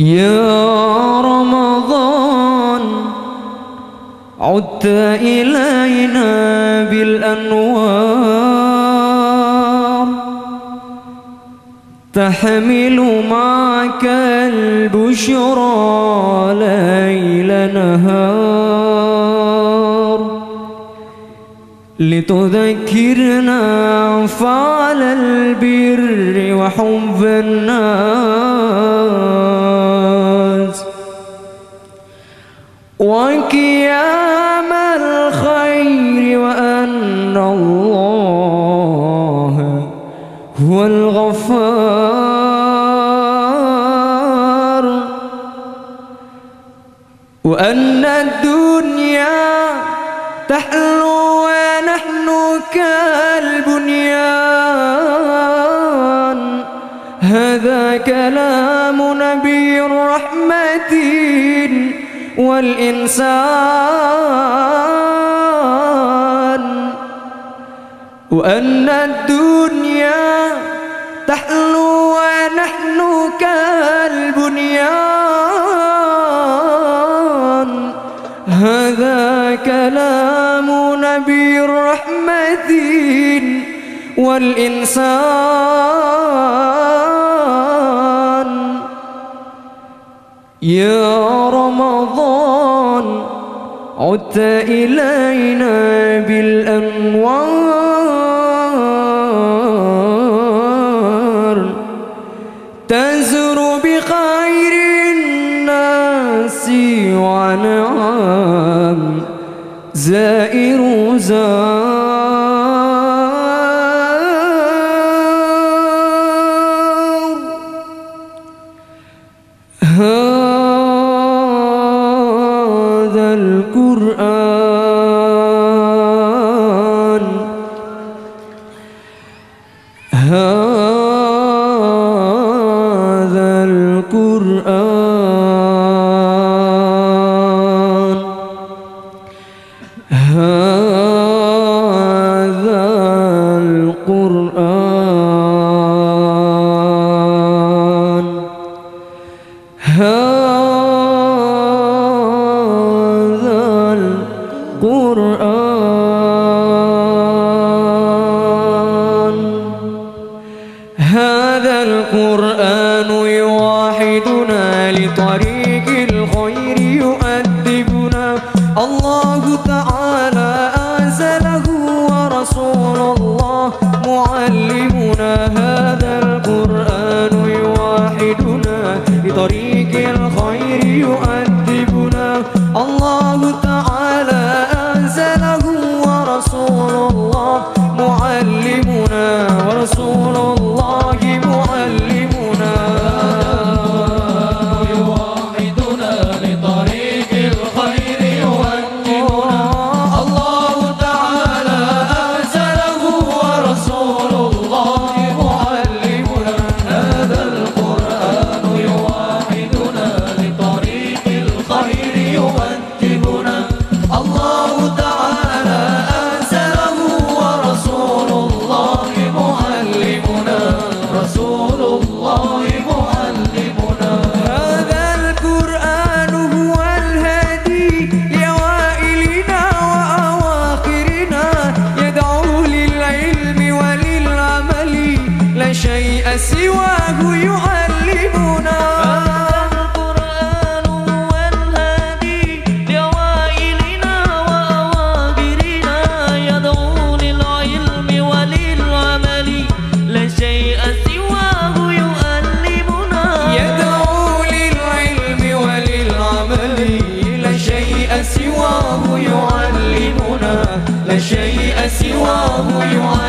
يا رمضان عدت إلينا بالأنوار. تحمل معك البشرى ليل نهار. لتذكرنا فعل البر وحب الناس وقيام الخير وأن الله هو الغفار. وأن الدنيا تحلو ونحن كالبنيان. هذا كلام نبي الرحمة والإنسان وأن الدنيا تحلو ونحن كالبنيان. هذا كلام نبي الرحمة والإنسان. يا رمضان عدت إلينا بالأنوار هذا القرآن. هذا القرآن. لطريق الخير يؤدبنا. الله تعالى أنزله ورسول الله معلمنا هذا القرآن يوحدنا لطريق الخير يؤدبنا. الله تعالى أنزله ورسول الله معلمنا ورسول الله who you.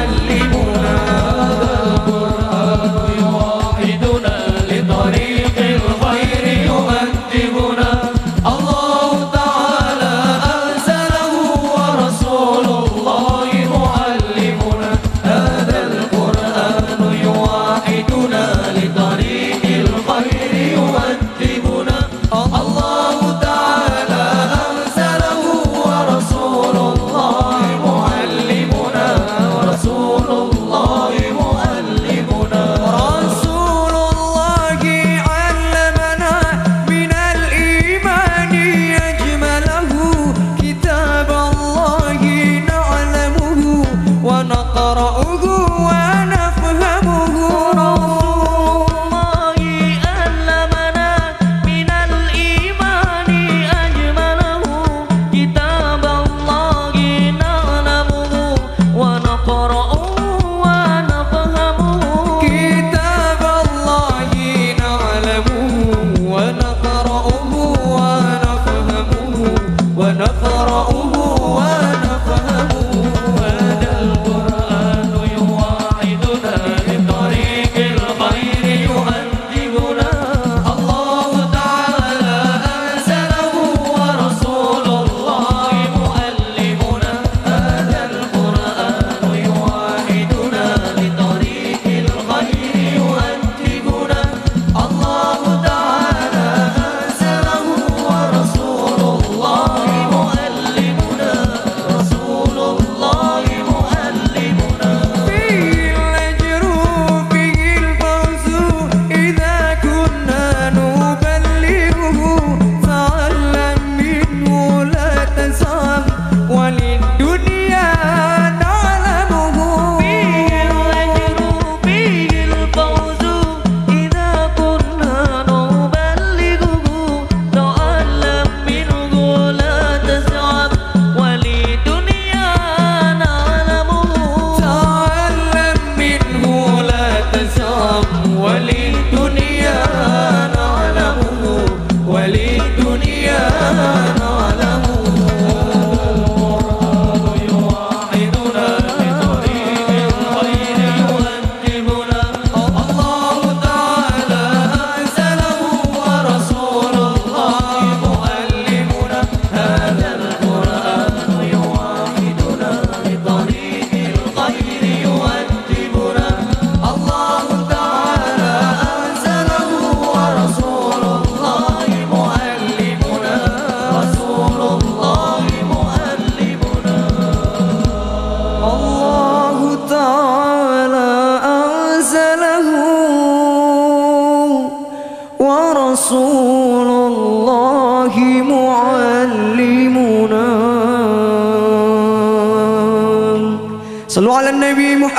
another رسول الله معلمنا. صلوا على النبي محمد